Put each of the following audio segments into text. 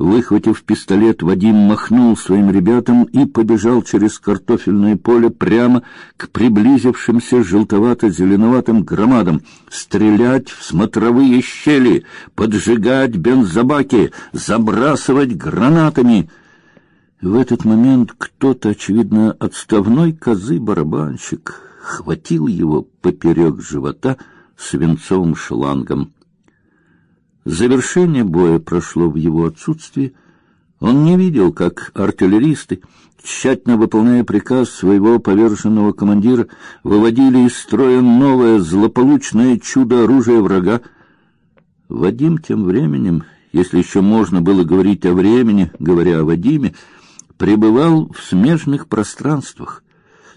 Выхватив пистолет, Вадим махнул своим ребятам и побежал через картофельное поле прямо к приблизившимся желтовато-зеленоватым громадам. Стрелять в смотровые щели, поджигать бензобаки, забрасывать гранатами. В этот момент кто-то, очевидно, отставной козы-барабанщик, хватил его поперек живота свинцовым шлангом. Завершение боя прошло в его отсутствии. Он не видел, как артиллеристы, тщательно выполняя приказ своего поверженного командира, выводили из строя новое злополучное чудо оружия врага. Вадим тем временем, если еще можно было говорить о времени, говоря о Вадиме, пребывал в смежных пространствах,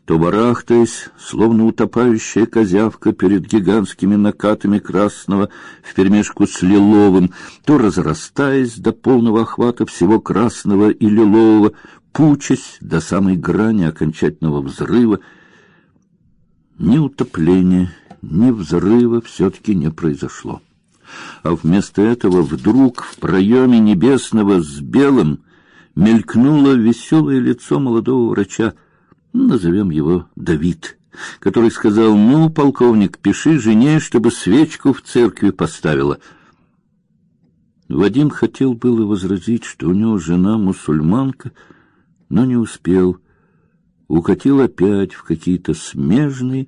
то барахтаясь, словно утопающая козявка перед гигантскими накатами красного вперемешку с лиловым, то разрастаясь до полного охвата всего красного и лилового, пучась до самой грани окончательного взрыва. Ни утопления, ни взрыва все-таки не произошло. А вместо этого вдруг в проеме небесного с белым мелькнуло веселое лицо молодого врача, назовем его Давид, который сказал: "Ну, полковник, пиши жене, чтобы свечку в церкви поставила". Вадим хотел было возразить, что у него жена мусульманка, но не успел. Укатил опять в какие-то смежные,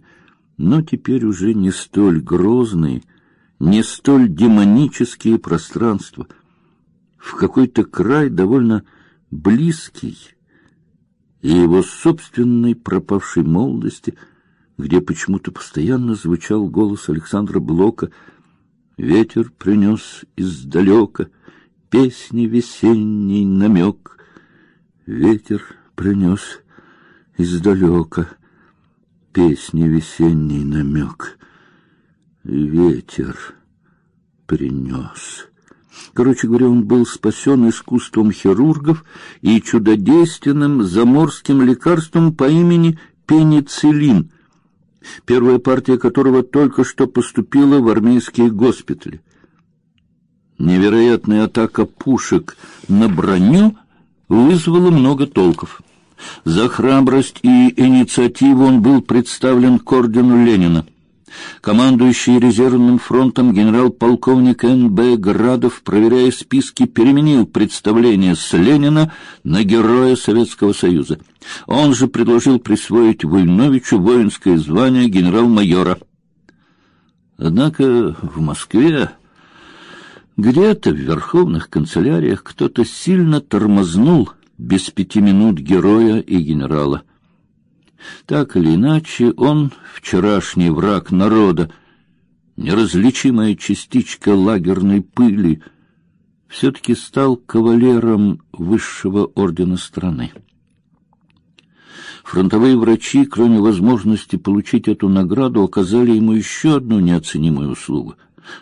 но теперь уже не столь грозные, не столь демонические пространства, в какой-то край довольно близкий и его собственной пропавшей молодости, где почему-то постоянно звучал голос Александра Блока. Ветер принес издалека песни весенний намек. Ветер принес издалека песни весенний намек. Ветер принес Короче говоря, он был спасен искусством хирургов и чудодейственным заморским лекарством по имени пенициллин, первая партия которого только что поступила в армейские госпитали. Невероятная атака пушек на броню вызвала много толков. За храбрость и инициативу он был представлен к ордену Ленина. Командующий резервным фронтом генерал-полковник Н.Б. Градов, проверяя списки, переменил представление с Ленина на героя Советского Союза. Он же предложил присвоить Войновичу воинское звание генерал-майора. Однако в Москве где-то в верховных канцеляриях кто-то сильно тормознул без пяти минут героя и генерала. Так или иначе, он вчерашний враг народа, неразличимая частичка лагерной пыли, все-таки стал кавалером высшего ордена страны. Фронтовые врачи, кроме возможности получить эту награду, оказали ему еще одну неоценимую услугу.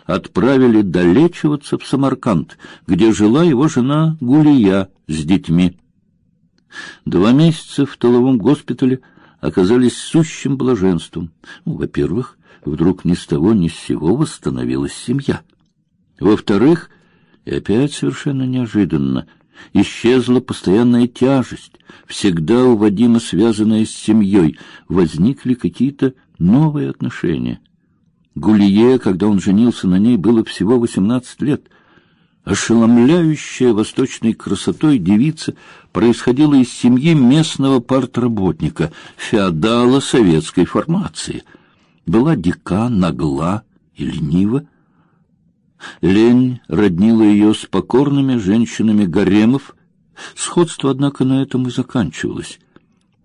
Отправили долечиваться в Самарканд, где жила его жена Гулия с детьми. Два месяца в тыловом госпитале – оказались сущим блаженством. Ну, во-первых, вдруг ни с того ни с сего восстановилась семья. Во-вторых, и опять совершенно неожиданно, исчезла постоянная тяжесть, всегда у Вадима связанная с семьей, возникли какие-то новые отношения. Гулие, когда он женился на ней, было всего восемнадцать лет — ошеломляющая восточной красотой девица происходила из семьи местного партработника, феодала советской формации. Была дика, нагла и ленива. Лень роднила ее с покорными женщинами гаремов. Сходство, однако, на этом и заканчивалось.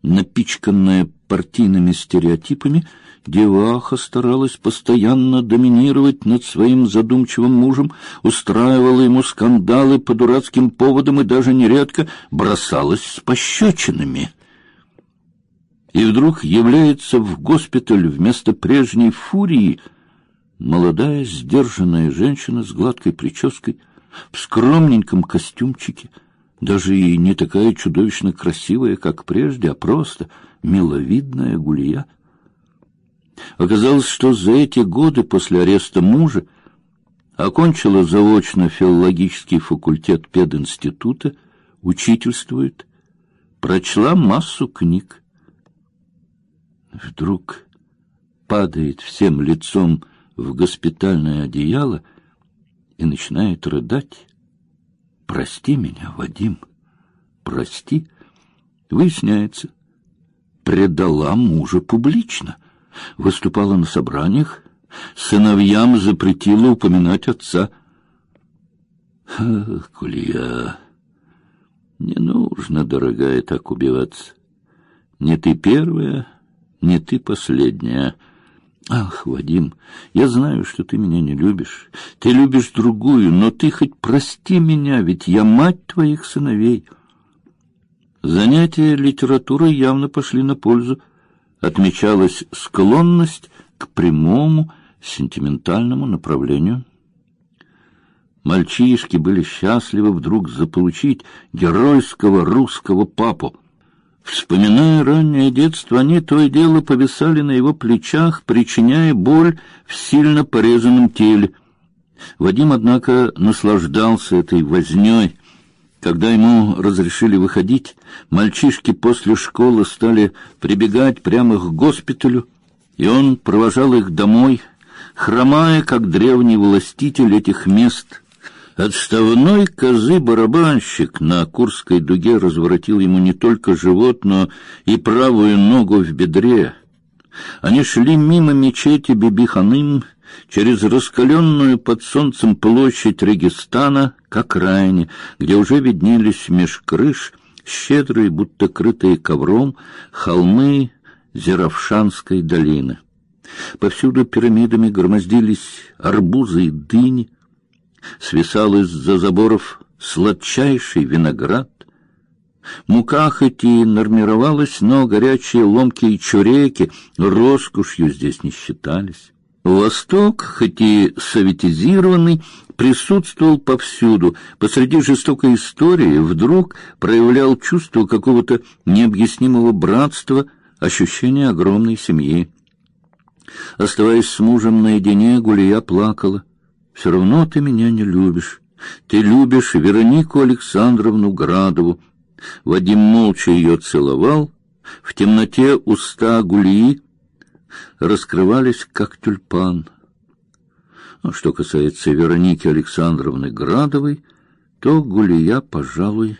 Напичканная партийными стереотипами, Деваха старалась постоянно доминировать над своим задумчивым мужем, устраивала ему скандалы по дурацким поводам и даже нередко бросалась с пощечинами. И вдруг является в госпиталь вместо прежней фурии молодая сдержанная женщина с гладкой прической, в скромненьком костюмчике, даже и не такая чудовищно красивая, как прежде, а просто миловидная гулья — Оказалось, что за эти годы после ареста мужа окончила заочно филологический факультет пединститута, учительствует, прочла массу книг. Вдруг падает всем лицом в госпитальное одеяло и начинает рыдать. «Прости меня, Вадим, прости». Выясняется, предала мужа публично, выступала на собраниях, сыновьям запретила упоминать отца. Ах, Кулья, не нужно, дорогая, так убиваться. Не ты первая, не ты последняя. Ах, Вадим, я знаю, что ты меня не любишь. Ты любишь другую, но ты хоть прости меня, ведь я мать твоих сыновей. Занятия литературой явно пошли на пользу. Отмечалась склонность к прямому сентиментальному направлению. Мальчишки были счастливы вдруг заполучить геройского русского папу. Вспоминая раннее детство, они то и дело повисали на его плечах, причиняя боль в сильно порезанном теле. Вадим, однако, наслаждался этой вознёй. Когда ему разрешили выходить, мальчишки после школы стали прибегать прямо к госпиталю, и он провожал их домой, хромая, как древний властитель этих мест — Отставной козы-барабанщик на Курской дуге разворотил ему не только живот, но и правую ногу в бедре. Они шли мимо мечети Бибиханым, через раскаленную под солнцем площадь Регистана к окраине, где уже виднелись меж крыш щедрые, будто крытые ковром, холмы Зеравшанской долины. Повсюду пирамидами громоздились арбузы и дыни, свисал из-за заборов сладчайший виноград. Мука хоть и нормировалась, но горячие ломкие чуреки роскошью здесь не считались. Восток, хоть и советизированный, присутствовал повсюду. Посреди жестокой истории вдруг проявлял чувство какого-то необъяснимого братства, ощущение огромной семьи. Оставаясь с мужем наедине, Гулия плакала. Все равно ты меня не любишь. Ты любишь Веронику Александровну Градову. Вадим молча ее целовал. В темноте уста Гулии раскрывались, как тюльпан. А что касается Вероники Александровны Градовой, то Гулия, пожалуй,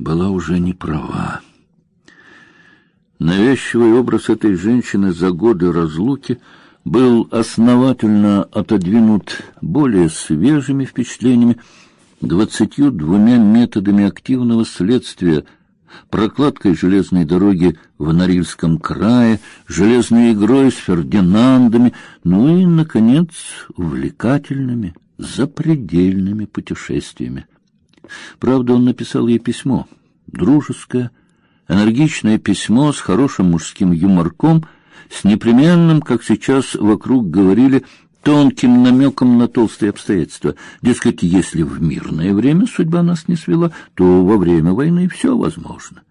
была уже не права. Навязчивый образ этой женщины за годы разлуки — был основательно отодвинут более свежими впечатлениями, двадцатью двумя методами активного следствия, прокладкой железной дороги в Норильском крае, железной игрой с Фердинандами, ну и, наконец, увлекательными, запредельными путешествиями. Правда, он написал ей письмо, дружеское, энергичное письмо с хорошим мужским юморком — с непременным, как сейчас вокруг говорили, тонким намеком на толстые обстоятельства. Дескать, если в мирное время судьба нас не свела, то во время войны все возможно.